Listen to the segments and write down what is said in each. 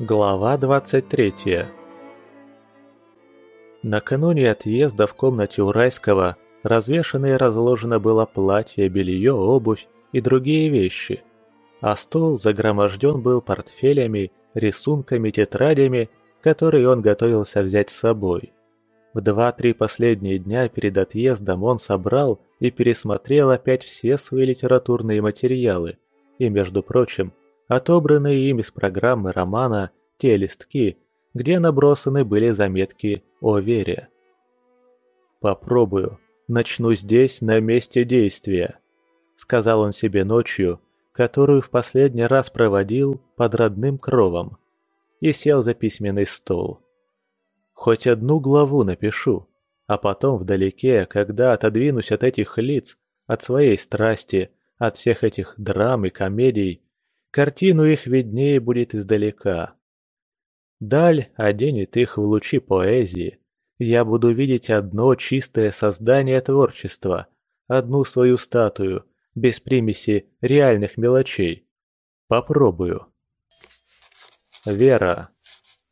Глава 23 Накануне отъезда в комнате у Райского развешано и разложено было платье, белье, обувь и другие вещи, а стол загроможден был портфелями, рисунками, тетрадями, которые он готовился взять с собой. В два-три последние дня перед отъездом он собрал и пересмотрел опять все свои литературные материалы, и, между прочим, отобранные им из программы романа те листки, где набросаны были заметки о вере. «Попробую. Начну здесь, на месте действия», — сказал он себе ночью, которую в последний раз проводил под родным кровом, и сел за письменный стол. «Хоть одну главу напишу, а потом вдалеке, когда отодвинусь от этих лиц, от своей страсти, от всех этих драм и комедий, Картину их виднее будет издалека. Даль оденет их в лучи поэзии. Я буду видеть одно чистое создание творчества, одну свою статую, без примеси реальных мелочей. Попробую. Вера.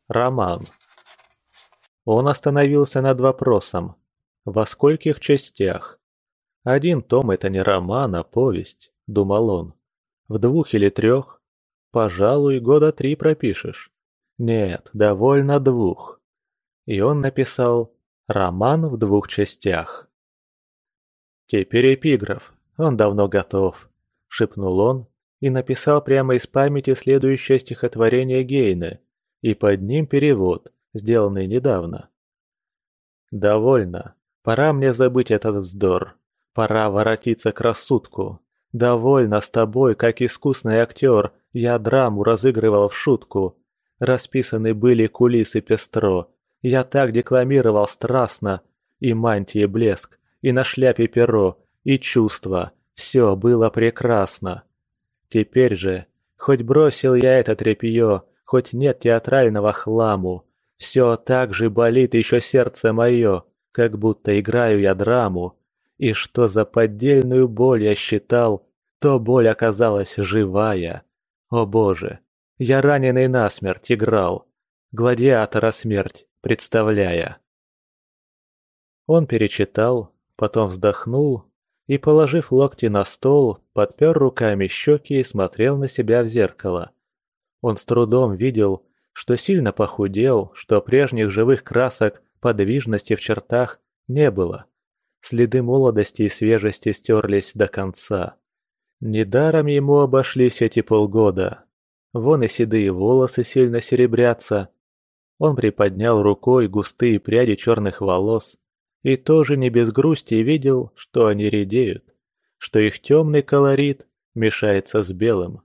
Роман. Он остановился над вопросом. Во скольких частях? Один том – это не роман, а повесть, думал он. В двух или трех? Пожалуй, года три пропишешь. Нет, довольно двух. И он написал «Роман в двух частях». Теперь эпиграф, он давно готов, шепнул он и написал прямо из памяти следующее стихотворение Гейне, и под ним перевод, сделанный недавно. «Довольно. Пора мне забыть этот вздор. Пора воротиться к рассудку. Довольно с тобой, как искусный актер, я драму разыгрывал в шутку. Расписаны были кулисы пестро. Я так декламировал страстно. И мантии блеск, и на шляпе перо, и чувство. Все было прекрасно. Теперь же, хоть бросил я это тряпье, хоть нет театрального хламу, все так же болит еще сердце мое, как будто играю я драму. И что за поддельную боль я считал, то боль оказалась живая. О боже, я раненый насмерть играл, гладиатора смерть представляя. Он перечитал, потом вздохнул и, положив локти на стол, подпер руками щеки и смотрел на себя в зеркало. Он с трудом видел, что сильно похудел, что прежних живых красок, подвижности в чертах не было. Следы молодости и свежести стерлись до конца. Недаром ему обошлись эти полгода. Вон и седые волосы сильно серебрятся. Он приподнял рукой густые пряди черных волос и тоже не без грусти видел, что они редеют, что их темный колорит мешается с белым.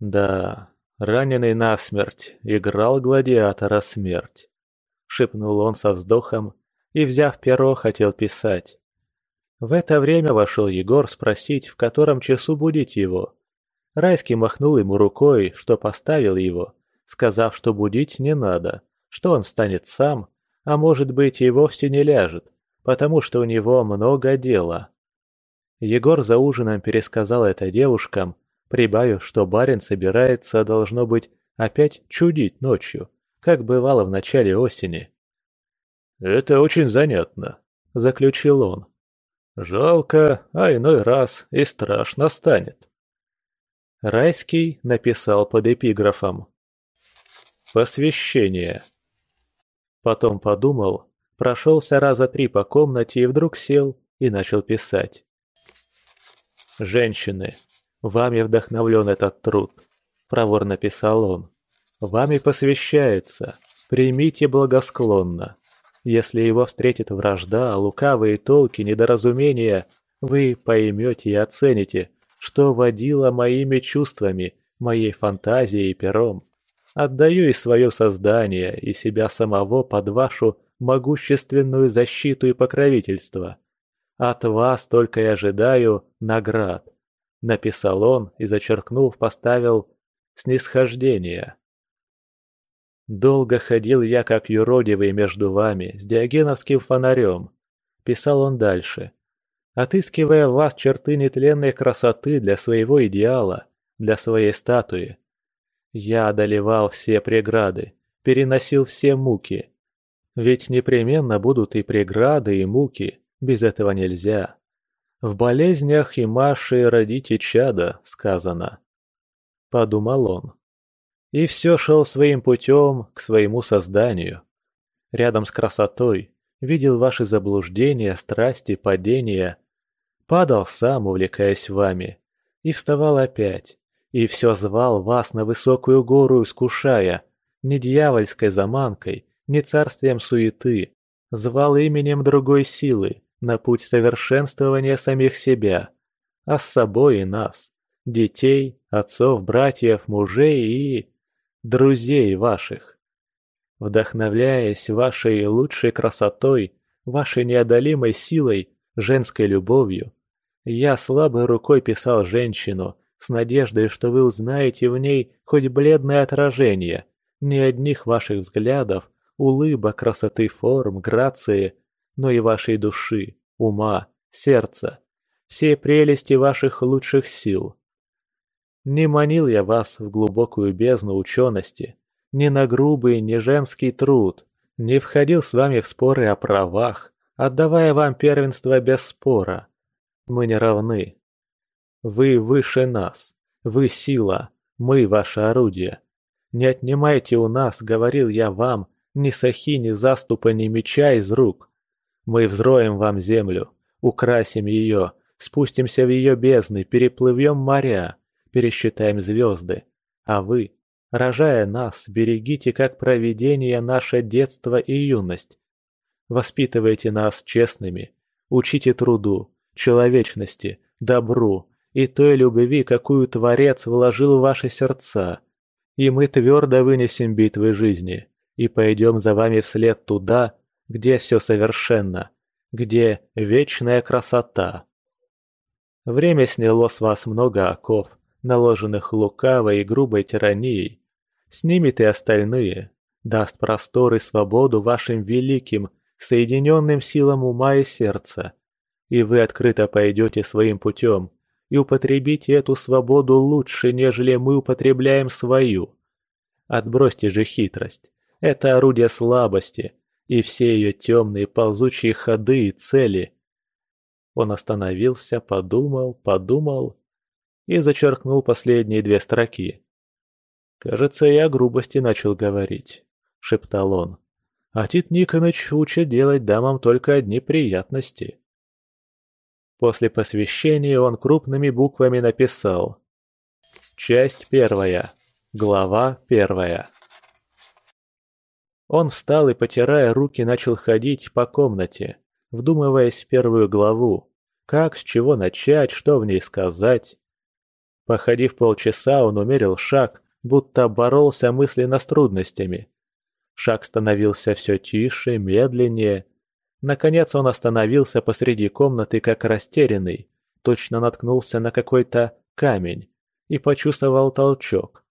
Да, раненый насмерть, играл гладиатора смерть. Шепнул он со вздохом и, взяв перо, хотел писать. В это время вошел Егор спросить, в котором часу будить его. Райский махнул ему рукой, что поставил его, сказав, что будить не надо, что он встанет сам, а может быть и вовсе не ляжет, потому что у него много дела. Егор за ужином пересказал это девушкам, прибавив, что барин собирается, должно быть, опять чудить ночью, как бывало в начале осени. «Это очень занятно», — заключил он. Жалко, а иной раз и страшно станет. Райский написал под эпиграфом «Посвящение». Потом подумал, прошелся раза три по комнате и вдруг сел и начал писать. «Женщины, вами вдохновлен этот труд», — проворно писал он. «Вами посвящается, примите благосклонно. Если его встретит вражда, лукавые толки, недоразумения, вы поймете и оцените, что водило моими чувствами, моей фантазией и пером. Отдаю и свое создание, и себя самого под вашу могущественную защиту и покровительство. От вас только и ожидаю наград. Написал он и, зачеркнув, поставил «снисхождение». Долго ходил я, как юродивый, между вами, с диогеновским фонарем. Писал он дальше. Отыскивая в вас черты нетленной красоты для своего идеала, для своей статуи. Я одолевал все преграды, переносил все муки. Ведь непременно будут и преграды, и муки, без этого нельзя. В болезнях и Маши родите чада, сказано. Подумал он. И все шел своим путем к своему созданию. Рядом с красотой видел ваши заблуждения, страсти, падения. Падал сам, увлекаясь вами, и вставал опять, и все звал вас на высокую гору, искушая, не дьявольской заманкой, не царствием суеты, звал именем другой силы на путь совершенствования самих себя, а с собой и нас, детей, отцов, братьев, мужей и... друзей ваших. Вдохновляясь вашей лучшей красотой, вашей неодолимой силой, женской любовью, я слабой рукой писал женщину, с надеждой, что вы узнаете в ней хоть бледное отражение, не одних ваших взглядов, улыбок, красоты форм, грации, но и вашей души, ума, сердца, все прелести ваших лучших сил. Не манил я вас в глубокую бездну учености, не на грубый, не женский труд, не входил с вами в споры о правах, отдавая вам первенство без спора. Мы не равны, вы выше нас. Вы сила. Мы ваше орудие. Не отнимайте у нас, говорил я вам, ни сахи, ни заступа, ни меча из рук. Мы взроем вам землю, украсим ее, спустимся в ее бездны, переплывем моря, пересчитаем звезды. А вы, рожая нас, берегите как провидение наше детство и юность. Воспитывайте нас честными, учите труду, человечности, добру, и той любви, какую Творец вложил в ваши сердца. И мы твердо вынесем битвы жизни и пойдем за вами вслед туда, где все совершенно, где вечная красота. Время сняло с вас много оков, наложенных лукавой и грубой тиранией. Снимет и остальные, даст простор и свободу вашим великим, соединенным силам ума и сердца. И вы открыто пойдете своим путем, и употребите эту свободу лучше, нежели мы употребляем свою. Отбросьте же хитрость. Это орудие слабости и все ее темные ползучие ходы и цели. Он остановился, подумал, подумал и зачеркнул последние две строки. «Кажется, я грубости начал говорить», — шептал он. «А Тит Никоныч учит делать дамам только одни приятности». После посвящения он крупными буквами написал «Часть первая. Глава первая». Он встал и, потирая руки, начал ходить по комнате, вдумываясь в первую главу, как, с чего начать, что в ней сказать. Походив полчаса, он умерил шаг, будто боролся мысленно с трудностями. Шаг становился все тише, медленнее, Наконец он остановился посреди комнаты как растерянный, точно наткнулся на какой-то камень и почувствовал толчок.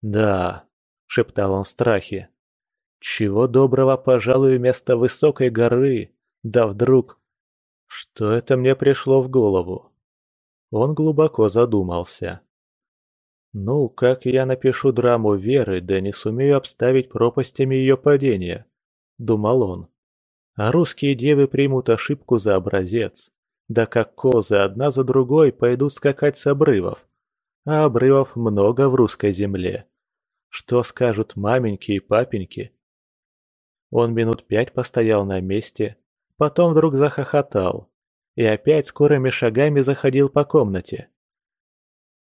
«Да», — шептал он в страхе, — «чего доброго, пожалуй, вместо высокой горы, да вдруг...» Что это мне пришло в голову? Он глубоко задумался. «Ну, как я напишу драму Веры, да не сумею обставить пропастями ее падения?» — думал он. А русские девы примут ошибку за образец. Да как козы одна за другой пойдут скакать с обрывов. А обрывов много в русской земле. Что скажут маменьки и папеньки? Он минут пять постоял на месте, потом вдруг захохотал и опять скорыми шагами заходил по комнате.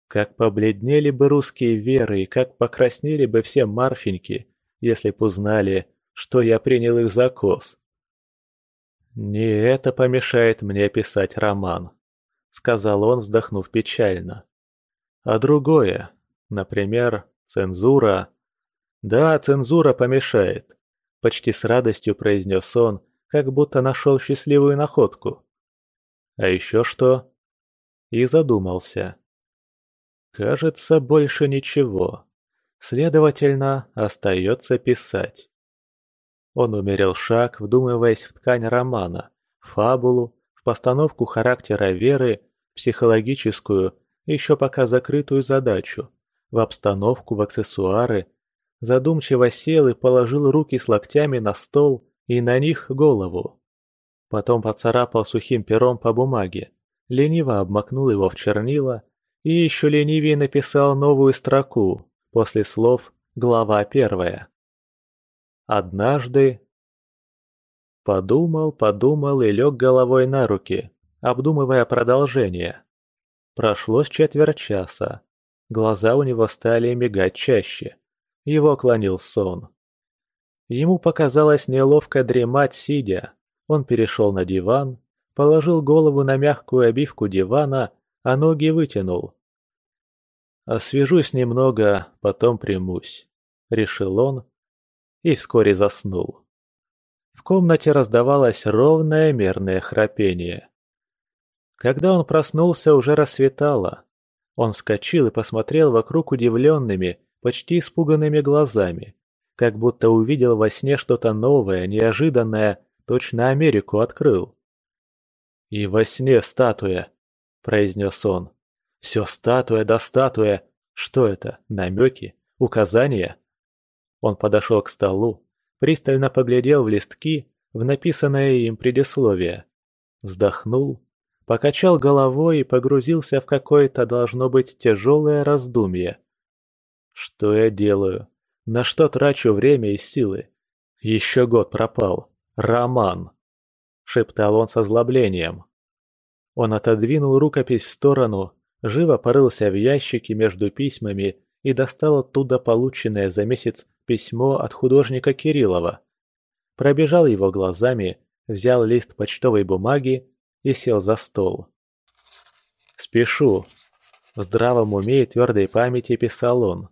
Как побледнели бы русские веры и как покраснели бы все Марфеньки, если б узнали, что я принял их за коз. «Не это помешает мне писать роман», — сказал он, вздохнув печально. «А другое, например, цензура...» «Да, цензура помешает», — почти с радостью произнес он, как будто нашел счастливую находку. «А еще что?» И задумался. «Кажется, больше ничего. Следовательно, остается писать». Он умерил шаг, вдумываясь в ткань романа, фабулу, в постановку характера Веры, психологическую, еще пока закрытую задачу, в обстановку, в аксессуары, задумчиво сел и положил руки с локтями на стол и на них голову. Потом поцарапал сухим пером по бумаге, лениво обмакнул его в чернила и еще ленивее написал новую строку после слов «Глава первая». Однажды... Подумал, подумал и лег головой на руки, обдумывая продолжение. Прошло с четверть часа. Глаза у него стали мигать чаще. Его клонил сон. Ему показалось неловко дремать сидя. Он перешел на диван, положил голову на мягкую обивку дивана, а ноги вытянул. «Освежусь немного, потом примусь», — решил он и вскоре заснул. В комнате раздавалось ровное мерное храпение. Когда он проснулся, уже рассветало. Он вскочил и посмотрел вокруг удивленными, почти испуганными глазами, как будто увидел во сне что-то новое, неожиданное, точно Америку открыл. «И во сне статуя», — произнес он. «Все статуя да статуя. Что это, намеки? Указания?» Он подошел к столу, пристально поглядел в листки, в написанное им предисловие. Вздохнул, покачал головой и погрузился в какое-то, должно быть, тяжелое раздумье. «Что я делаю? На что трачу время и силы? Еще год пропал. Роман!» — шептал он с озлоблением. Он отодвинул рукопись в сторону, живо порылся в ящике между письмами и достал оттуда полученное за месяц письмо от художника Кириллова. Пробежал его глазами, взял лист почтовой бумаги и сел за стол. «Спешу», — в здравом уме и твердой памяти писал он.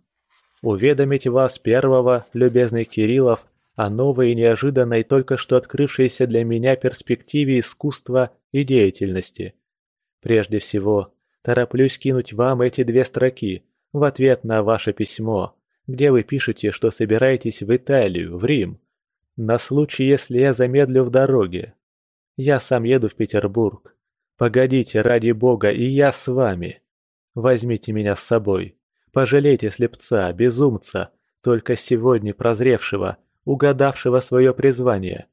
«Уведомить вас первого, любезный Кириллов, о новой и неожиданной только что открывшейся для меня перспективе искусства и деятельности. Прежде всего, тороплюсь кинуть вам эти две строки в ответ на ваше письмо, где вы пишете, что собираетесь в Италию, в Рим, на случай, если я замедлю в дороге. Я сам еду в Петербург. Погодите, ради бога, и я с вами. Возьмите меня с собой. Пожалейте слепца, безумца, только сегодня прозревшего, угадавшего свое призвание.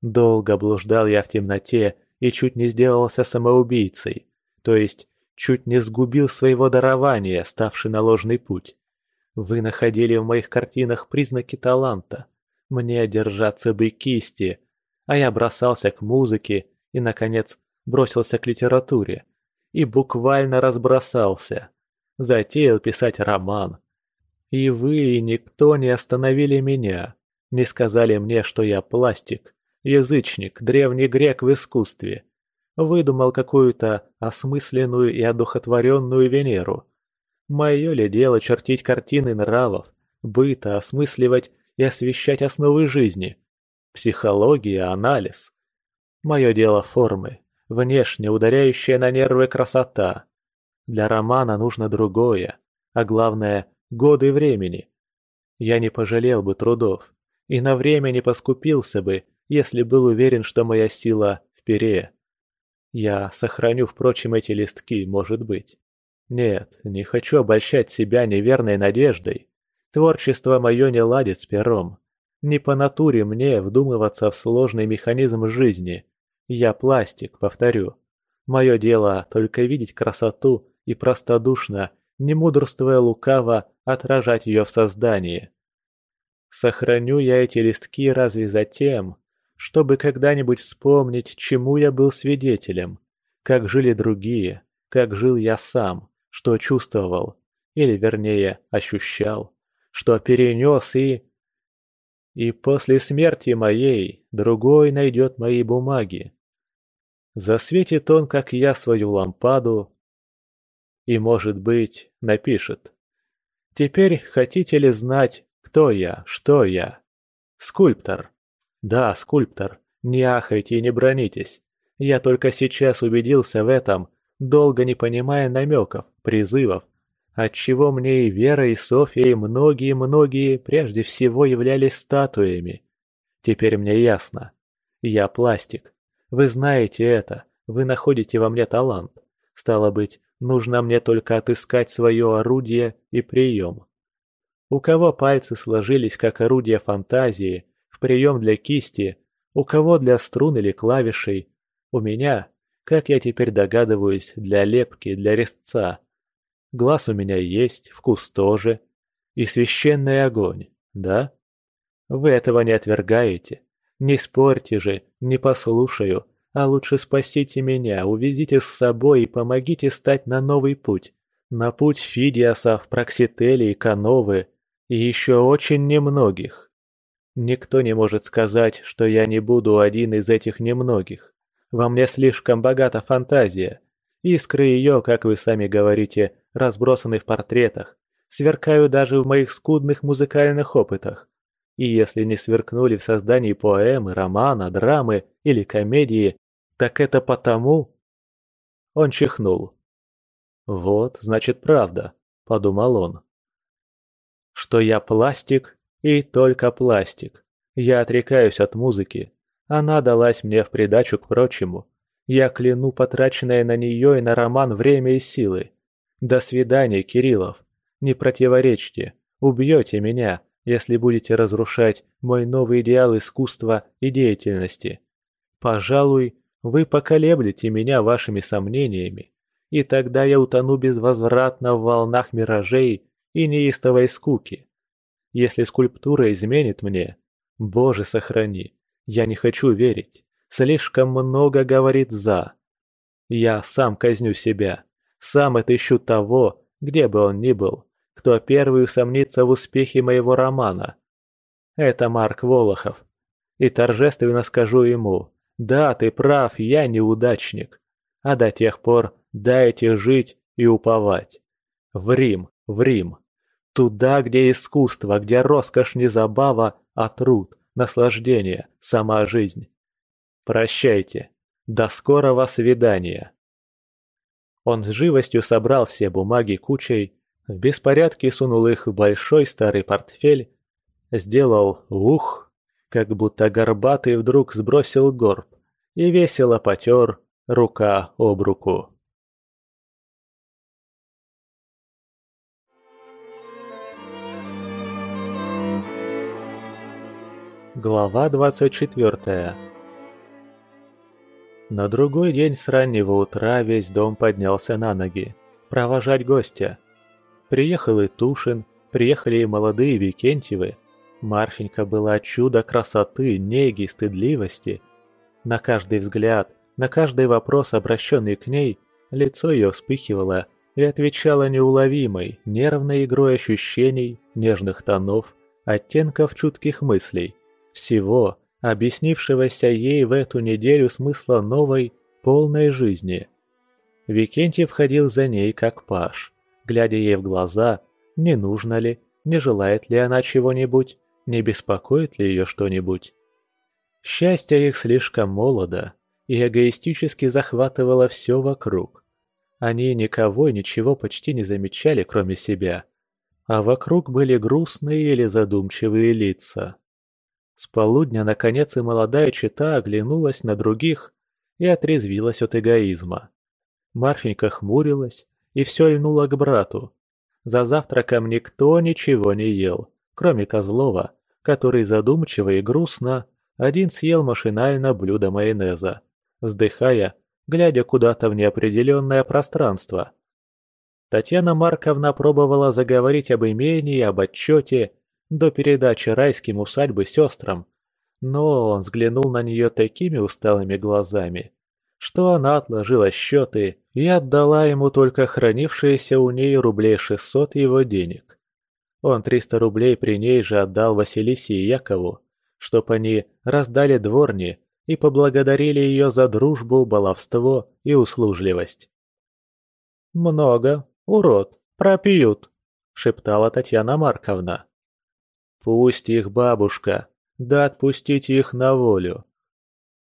Долго блуждал я в темноте и чуть не сделался самоубийцей, то есть чуть не сгубил своего дарования, ставший на ложный путь. Вы находили в моих картинах признаки таланта. Мне держаться бы кисти, а я бросался к музыке и, наконец, бросился к литературе. И буквально разбросался. Затеял писать роман. И вы, и никто не остановили меня. Не сказали мне, что я пластик, язычник, древний грек в искусстве. Выдумал какую-то осмысленную и одухотворенную Венеру. Мое ли дело чертить картины нравов, быта, осмысливать и освещать основы жизни? Психология, анализ. Мое дело формы, внешне ударяющая на нервы красота. Для романа нужно другое, а главное – годы времени. Я не пожалел бы трудов, и на время не поскупился бы, если был уверен, что моя сила в пере. Я сохраню, впрочем, эти листки, может быть. Нет, не хочу обольщать себя неверной надеждой. Творчество мое не ладит с пером. Не по натуре мне вдумываться в сложный механизм жизни. Я пластик, повторю. Мое дело только видеть красоту и простодушно, не мудрствуя лукаво, отражать ее в создании. Сохраню я эти листки разве за тем, чтобы когда-нибудь вспомнить, чему я был свидетелем, как жили другие, как жил я сам, что чувствовал, или вернее ощущал, что перенес и... И после смерти моей другой найдет мои бумаги. Засветит он, как я, свою лампаду и, может быть, напишет. Теперь хотите ли знать, кто я? Что я? Скульптор. Да, скульптор. Не ахайте и не бронитесь. Я только сейчас убедился в этом, долго не понимая намеков, призывов, отчего мне и Вера, и Софья, и многие-многие прежде всего являлись статуями. Теперь мне ясно. Я пластик. Вы знаете это, вы находите во мне талант. Стало быть, Нужно мне только отыскать свое орудие и прием. У кого пальцы сложились как орудие фантазии, в прием для кисти, у кого для струн или клавишей, у меня, как я теперь догадываюсь, для лепки, для резца. Глаз у меня есть, вкус тоже. И священный огонь, да? Вы этого не отвергаете. Не спорьте же, не послушаю, а лучше спасите меня, увезите с собой и помогите стать на новый путь. На путь Фидиасов, Проксителей, Кановы и еще очень немногих. Никто не может сказать, что я не буду один из этих немногих. Во мне слишком богата фантазия. Искры ее, как вы сами говорите, разбросаны в портретах, сверкают даже в моих скудных музыкальных опытах. И если не сверкнули в создании поэмы, романа, драмы или комедии, так это потому...» Он чихнул. «Вот, значит, правда», — подумал он. «Что я пластик и только пластик. Я отрекаюсь от музыки. Она далась мне в придачу к прочему. Я кляну потраченное на нее и на роман время и силы. До свидания, Кириллов. Не противоречьте. Убьете меня, если будете разрушать мой новый идеал искусства и деятельности. Пожалуй, вы поколеблете меня вашими сомнениями, и тогда я утону безвозвратно в волнах миражей и неистовой скуки. Если скульптура изменит мне, Боже сохрани, я не хочу верить, слишком много говорит «за». Я сам казню себя, сам отыщу того, где бы он ни был, кто первый усомнится в успехе моего романа. Это Марк Волохов. И торжественно скажу ему, да, ты прав, я неудачник. А до тех пор дайте жить и уповать. В Рим, в Рим. Туда, где искусство, где роскошь не забава, а труд, наслаждение, сама жизнь. Прощайте. До скорого свидания. Он с живостью собрал все бумаги кучей, в беспорядке сунул их в большой старый портфель, сделал ух, как будто горбатый вдруг сбросил горб и весело потер рука об руку. Глава 24 На другой день с раннего утра весь дом поднялся на ноги, провожать гостя. Приехал и Тушин, приехали и молодые Викентьевы. Марфенька была чудо красоты, неги, стыдливости. На каждый взгляд, на каждый вопрос, обращенный к ней, лицо ее вспыхивало и отвечало неуловимой, нервной игрой ощущений, нежных тонов, оттенков чутких мыслей. Всего, объяснившегося ей в эту неделю смысла новой, полной жизни. Викентий входил за ней как паш, глядя ей в глаза, не нужно ли, не желает ли она чего-нибудь, не беспокоит ли ее что-нибудь. Счастье их слишком молодо и эгоистически захватывало все вокруг. Они никого и ничего почти не замечали, кроме себя. А вокруг были грустные или задумчивые лица. С полудня, наконец, и молодая чита оглянулась на других и отрезвилась от эгоизма. Марфенька хмурилась и все льнула к брату. За завтраком никто ничего не ел, кроме Козлова, который задумчиво и грустно один съел машинально блюдо майонеза, вздыхая, глядя куда-то в неопределенное пространство. Татьяна Марковна пробовала заговорить об имении, об отчете, до передачи райским усадьбы сестрам, но он взглянул на нее такими усталыми глазами, что она отложила счеты и отдала ему только хранившиеся у ней рублей шестьсот его денег. Он триста рублей при ней же отдал Василисе и Якову, чтоб они раздали дворни и поблагодарили ее за дружбу, баловство и услужливость. «Много, урод, пропьют», — шептала Татьяна Марковна. «Пусть их бабушка, да отпустите их на волю».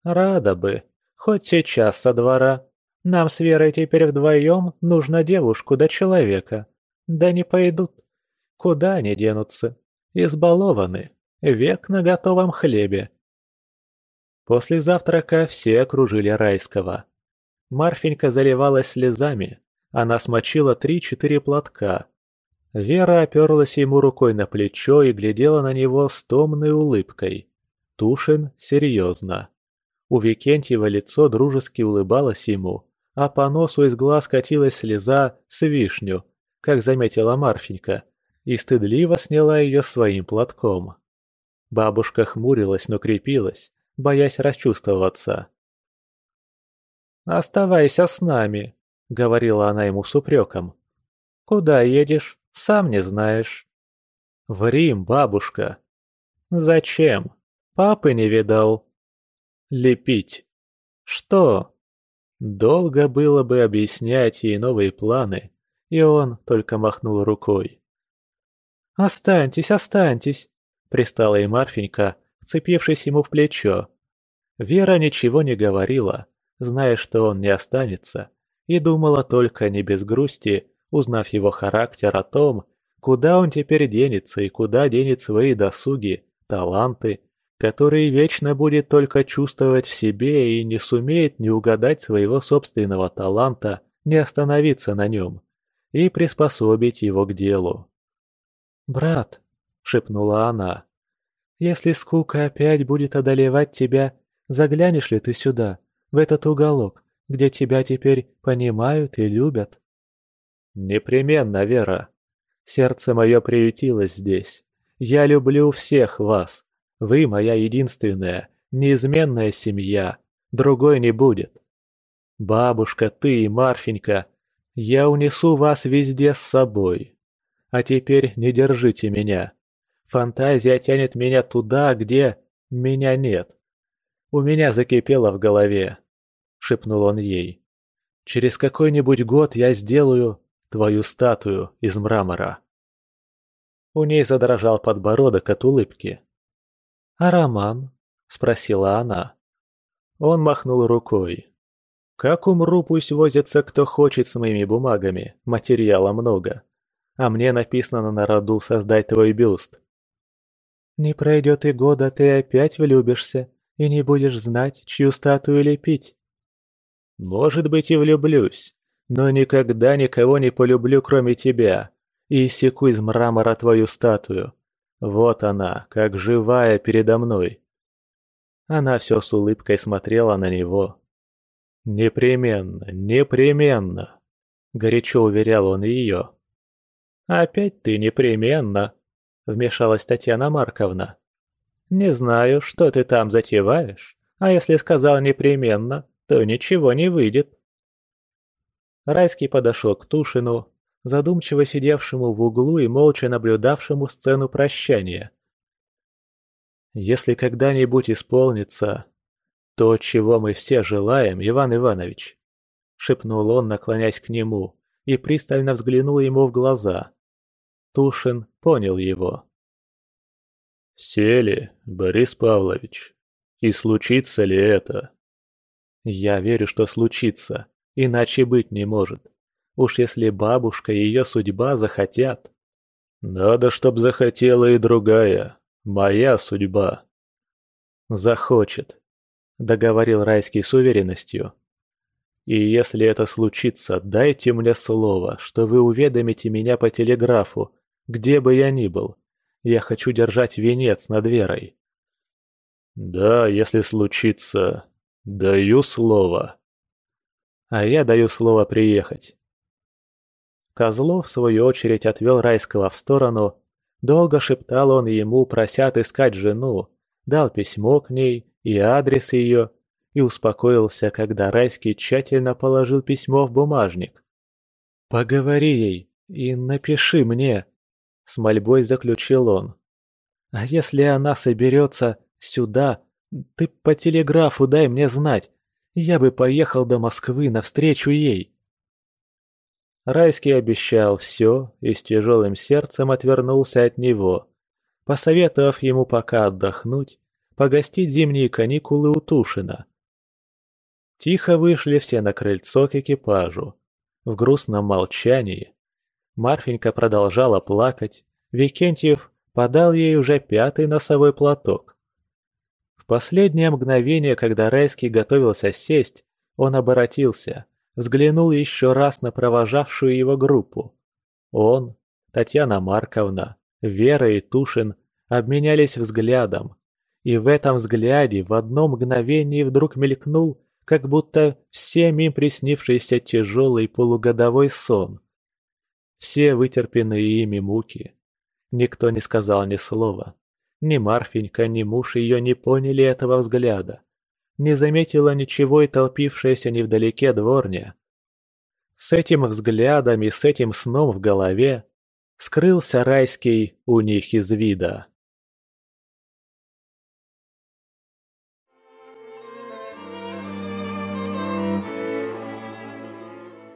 «Рада бы, хоть сейчас со двора. Нам с Верой теперь вдвоем нужно девушку да человека. Да не пойдут. Куда они денутся? Избалованы. Век на готовом хлебе. После завтрака все окружили Райского. Марфенька заливалась слезами, Она смочила три-четыре платка. Вера оперлась ему рукой на плечо и глядела на него с томной улыбкой. Тушин серьезно. У Викентьева лицо дружески улыбалось ему, а по носу из глаз катилась слеза с вишню, как заметила Марфенька, и стыдливо сняла ее своим платком. Бабушка хмурилась, но крепилась, боясь расчувствоваться. «Оставайся с нами», — говорила она ему с упреком. «Куда едешь, сам не знаешь». «В Рим, бабушка». «Зачем? Папы не видал». «Лепить». «Что?» Долго было бы объяснять ей новые планы, и он только махнул рукой. «Останьтесь, останьтесь!» — пристала и Марфенька, вцепившись ему в плечо. Вера ничего не говорила, зная, что он не останется, и думала только не без грусти, узнав его характер о том, куда он теперь денется и куда денет свои досуги, таланты, которые вечно будет только чувствовать в себе и не сумеет не угадать своего собственного таланта, не остановиться на нем и приспособить его к делу. «Брат», — шепнула она, — «если скука опять будет одолевать тебя, заглянешь ли ты сюда, в этот уголок, где тебя теперь понимают и любят?» «Непременно, Вера. Сердце мое приютилось здесь. Я люблю всех вас. Вы моя единственная, неизменная семья. Другой не будет. Бабушка, ты и Марфенька я унесу вас везде с собой. А теперь не держите меня. Фантазия тянет меня туда, где меня нет. У меня закипело в голове, — шепнул он ей. Через какой-нибудь год я сделаю твою статую из мрамора. У ней задрожал подбородок от улыбки. «А роман?» — спросила она. Он махнул рукой. Как умру, пусть возится кто хочет с моими бумагами, материала много. А мне написано на роду создать твой бюст. Не пройдет и года, ты опять влюбишься и не будешь знать, чью статую лепить. Может быть и влюблюсь, но никогда никого не полюблю, кроме тебя, и секу из мрамора твою статую. Вот она, как живая передо мной. Она все с улыбкой смотрела на него, «Непременно, непременно!» – горячо уверял он ее. «Опять ты непременно!» – вмешалась Татьяна Марковна. «Не знаю, что ты там затеваешь, а если сказал непременно, то ничего не выйдет». Райский подошел к Тушину, задумчиво сидевшему в углу и молча наблюдавшему сцену прощания. «Если когда-нибудь исполнится «То, чего мы все желаем, Иван Иванович», — шепнул он, наклонясь к нему, и пристально взглянул ему в глаза. Тушин понял его. «Сели, Борис Павлович, и случится ли это?» «Я верю, что случится, иначе быть не может. Уж если бабушка и ее судьба захотят...» «Надо, чтоб захотела и другая, моя судьба». «Захочет, договорил Райский с уверенностью. «И если это случится, дайте мне слово, что вы уведомите меня по телеграфу, где бы я ни был. Я хочу держать венец над Верой». «Да, если случится, даю слово». «А я даю слово приехать». Козлов, в свою очередь, отвел Райского в сторону. Долго шептал он ему, прося отыскать жену, дал письмо к ней и адрес ее, и успокоился, когда Райский тщательно положил письмо в бумажник. «Поговори ей и напиши мне», — с мольбой заключил он. «А если она соберется сюда, ты по телеграфу дай мне знать, я бы поехал до Москвы навстречу ей». Райский обещал все и с тяжелым сердцем отвернулся от него, посоветовав ему пока отдохнуть погостить зимние каникулы у Тушина. Тихо вышли все на крыльцо к экипажу. В грустном молчании. Марфенька продолжала плакать. Викентьев подал ей уже пятый носовой платок. Последнее мгновение, когда Райский готовился сесть, он оборотился, взглянул еще раз на провожавшую его группу. Он, Татьяна Марковна, Вера и Тушин обменялись взглядом. И в этом взгляде в одно мгновение вдруг мелькнул, как будто всем им приснившийся тяжелый полугодовой сон. Все вытерпенные ими муки. Никто не сказал ни слова. Ни Марфенька, ни муж ее не поняли этого взгляда. Не заметила ничего и толпившаяся невдалеке дворня. С этим взглядом и с этим сном в голове скрылся райский у них из вида.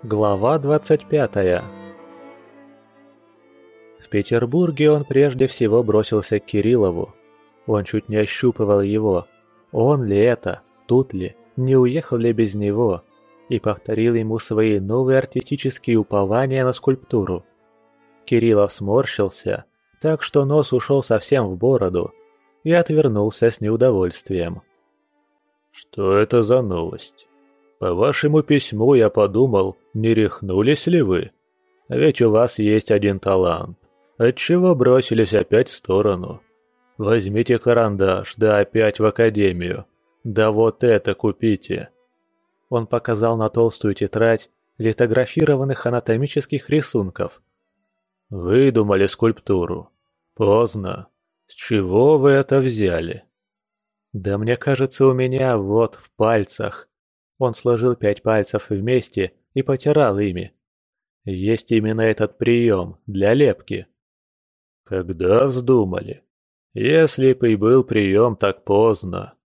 Глава двадцать пятая В Петербурге он прежде всего бросился к Кириллову. Он чуть не ощупывал его. Он ли это? Тут ли? Не уехал ли без него? И повторил ему свои новые артистические упования на скульптуру. Кириллов сморщился, так что нос ушел совсем в бороду, и отвернулся с неудовольствием. «Что это за новость? По вашему письму я подумал, не рехнулись ли вы? Ведь у вас есть один талант. Отчего бросились опять в сторону? Возьмите карандаш, да опять в академию. Да вот это купите!» Он показал на толстую тетрадь литографированных анатомических рисунков – Выдумали скульптуру. Поздно. С чего вы это взяли? Да мне кажется, у меня вот в пальцах. Он сложил пять пальцев вместе и потирал ими. Есть именно этот прием для лепки. Когда вздумали? Если бы и был прием так поздно.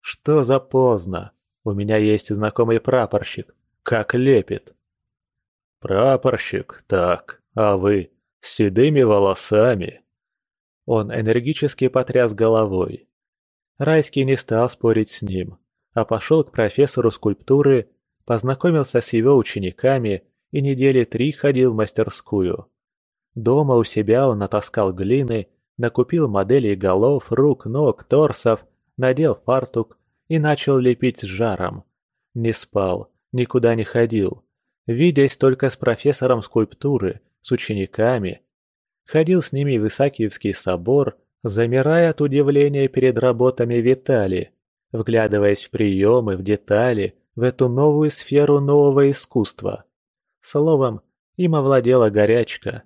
Что за поздно? У меня есть знакомый прапорщик. Как лепит. Прапорщик, так. А вы с седыми волосами?» Он энергически потряс головой. Райский не стал спорить с ним, а пошел к профессору скульптуры, познакомился с его учениками и недели три ходил в мастерскую. Дома у себя он натаскал глины, накупил моделей голов, рук, ног, торсов, надел фартук и начал лепить с жаром. Не спал, никуда не ходил. Видясь только с профессором скульптуры, с учениками. Ходил с ними в Исаакиевский собор, замирая от удивления перед работами Витали, вглядываясь в приемы, в детали, в эту новую сферу нового искусства. Словом, им овладела горячка.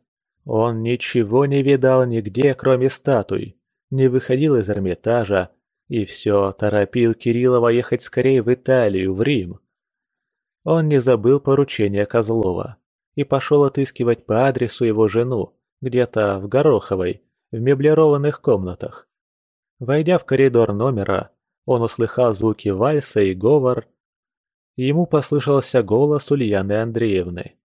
Он ничего не видал нигде, кроме статуй, не выходил из Эрмитажа, и все торопил Кириллова ехать скорее в Италию, в Рим. Он не забыл поручения Козлова и пошел отыскивать по адресу его жену, где-то в Гороховой, в меблированных комнатах. Войдя в коридор номера, он услыхал звуки вальса и говор. Ему послышался голос Ульяны Андреевны.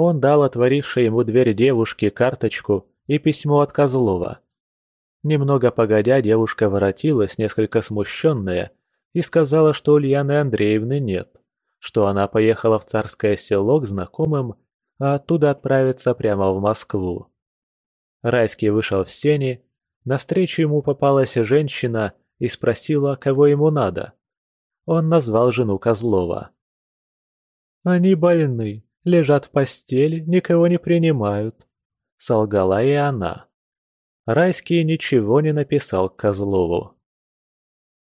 Он дал отворившей ему дверь девушке карточку и письмо от Козлова. Немного погодя, девушка воротилась, несколько смущенная, и сказала, что Ульяны Андреевны нет, что она поехала в царское село к знакомым а оттуда отправиться прямо в Москву. Райский вышел в сени, навстречу ему попалась женщина и спросила, кого ему надо. Он назвал жену Козлова. «Они больны, лежат в постели, никого не принимают», — солгала и она. Райский ничего не написал Козлову.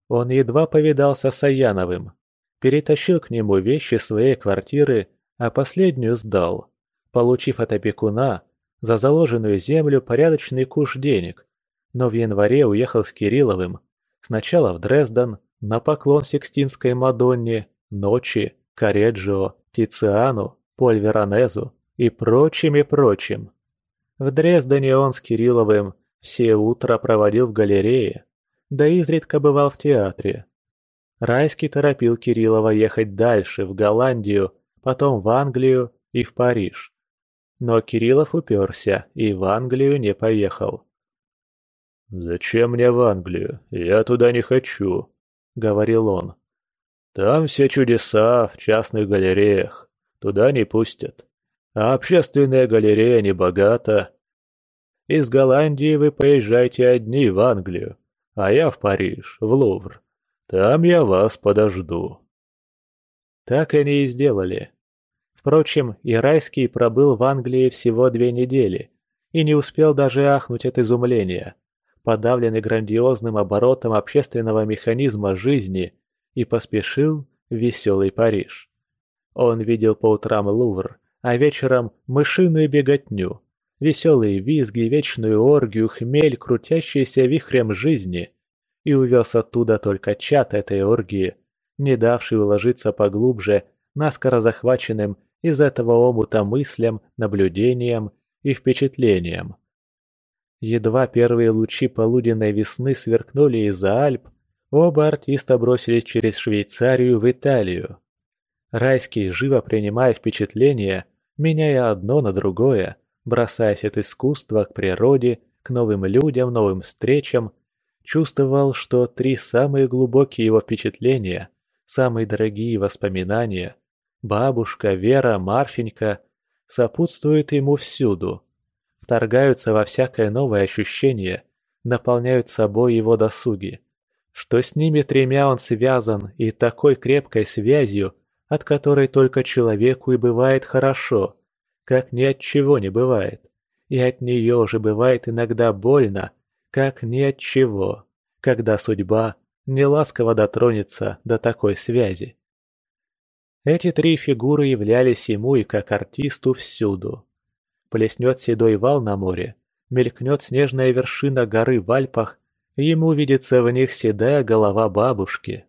Он едва повидался с Аяновым, перетащил к нему вещи своей квартиры, а последнюю сдал получив от опекуна за заложенную землю порядочный куш денег, но в январе уехал с Кирилловым, сначала в Дрезден, на поклон Сикстинской Мадонне, Ночи, Кареджио, Тициану, Поль Веронезу и прочим и прочим. В Дрездене он с Кирилловым все утро проводил в галерее, да изредка бывал в театре. Райский торопил Кириллова ехать дальше, в Голландию, потом в Англию и в Париж. Но Кириллов уперся и в Англию не поехал. «Зачем мне в Англию? Я туда не хочу», — говорил он. «Там все чудеса в частных галереях. Туда не пустят. А общественная галерея не богата. Из Голландии вы поезжайте одни в Англию, а я в Париж, в Лувр. Там я вас подожду». Так они и сделали. Впрочем, и Райский пробыл в Англии всего две недели и не успел даже ахнуть от изумления, подавленный грандиозным оборотом общественного механизма жизни, и поспешил в веселый Париж. Он видел по утрам Лувр, а вечером мышиную беготню, веселые визги, вечную оргию, хмель, крутящийся вихрем жизни, и увез оттуда только чат этой оргии, не давший уложиться поглубже наскоро захваченным из этого омута мыслям, наблюдениям и впечатлениям. Едва первые лучи полуденной весны сверкнули из-за Альп, оба артиста бросились через Швейцарию в Италию. Райский, живо принимая впечатления, меняя одно на другое, бросаясь от искусства к природе, к новым людям, новым встречам, чувствовал, что три самые глубокие его впечатления, самые дорогие воспоминания – бабушка, Вера, Марфенька – сопутствуют ему всюду, вторгаются во всякое новое ощущение, наполняют собой его досуги, что с ними тремя он связан и такой крепкой связью, от которой только человеку и бывает хорошо, как ни от чего не бывает, и от нее же бывает иногда больно, как ни от чего, когда судьба неласково дотронется до такой связи. Эти три фигуры являлись ему и как артисту всюду. Плеснет седой вал на море, мелькнет снежная вершина горы в Альпах, ему видится в них седая голова бабушки.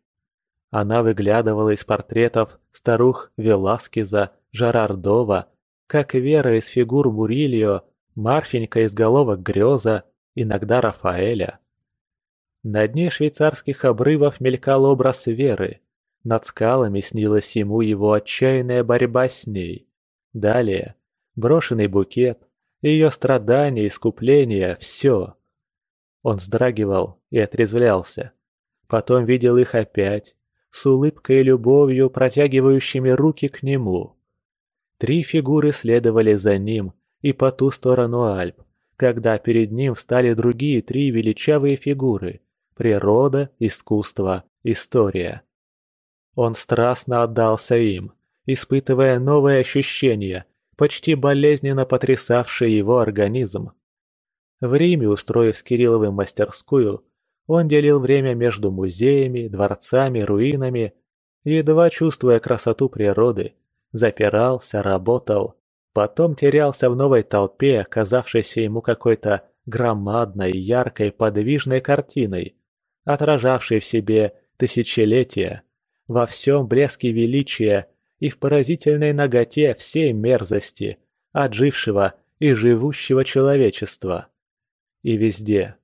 Она выглядывала из портретов старух Веласкеза, Жарардова, как Вера из фигур Мурильо, Марфенька из головок Грёза, иногда Рафаэля. На дне швейцарских обрывов мелькал образ Веры. Над скалами снилась ему его отчаянная борьба с ней. Далее брошенный букет, ее страдания, искупления – все. Он вздрагивал и отрезвлялся. Потом видел их опять, с улыбкой и любовью, протягивающими руки к нему. Три фигуры следовали за ним и по ту сторону Альп, когда перед ним встали другие три величавые фигуры – природа, искусство, история. Он страстно отдался им, испытывая новые ощущения, почти болезненно потрясавшие его организм. В Риме, устроив с Кирилловым мастерскую, он делил время между музеями, дворцами, руинами, едва чувствуя красоту природы, запирался, работал, потом терялся в новой толпе, казавшейся ему какой-то громадной, яркой, подвижной картиной, отражавшей в себе тысячелетия, во всем блеске величия и в поразительной наготе всей мерзости, отжившего и живущего человечества. И везде,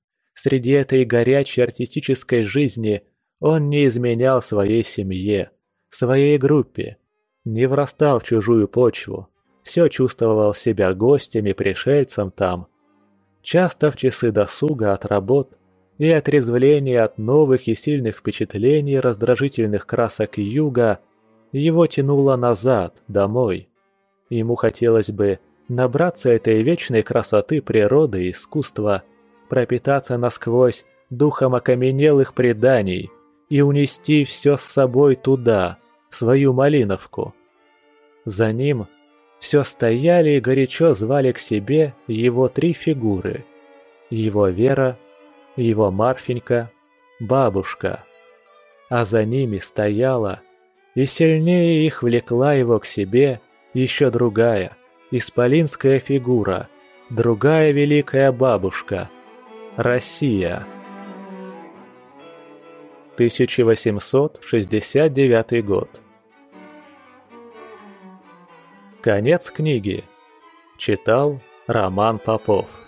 среди этой горячей артистической жизни, он не изменял своей семье, своей группе, не врастал в чужую почву, все чувствовал себя гостем и пришельцем там. Часто в часы досуга от работ и отрезвления от новых и сильных впечатлений раздражительных красок юга – его тянуло назад, домой. Ему хотелось бы набраться этой вечной красоты природы и искусства, пропитаться насквозь духом окаменелых преданий и унести все с собой туда, свою Малиновку. За ним все стояли и горячо звали к себе его три фигуры. Его Вера, его Марфенька, бабушка. А за ними стояла и сильнее их влекла его к себе еще другая, исполинская фигура, другая великая бабушка – Россия. 1869 год. Конец книги. Читал Роман Попов.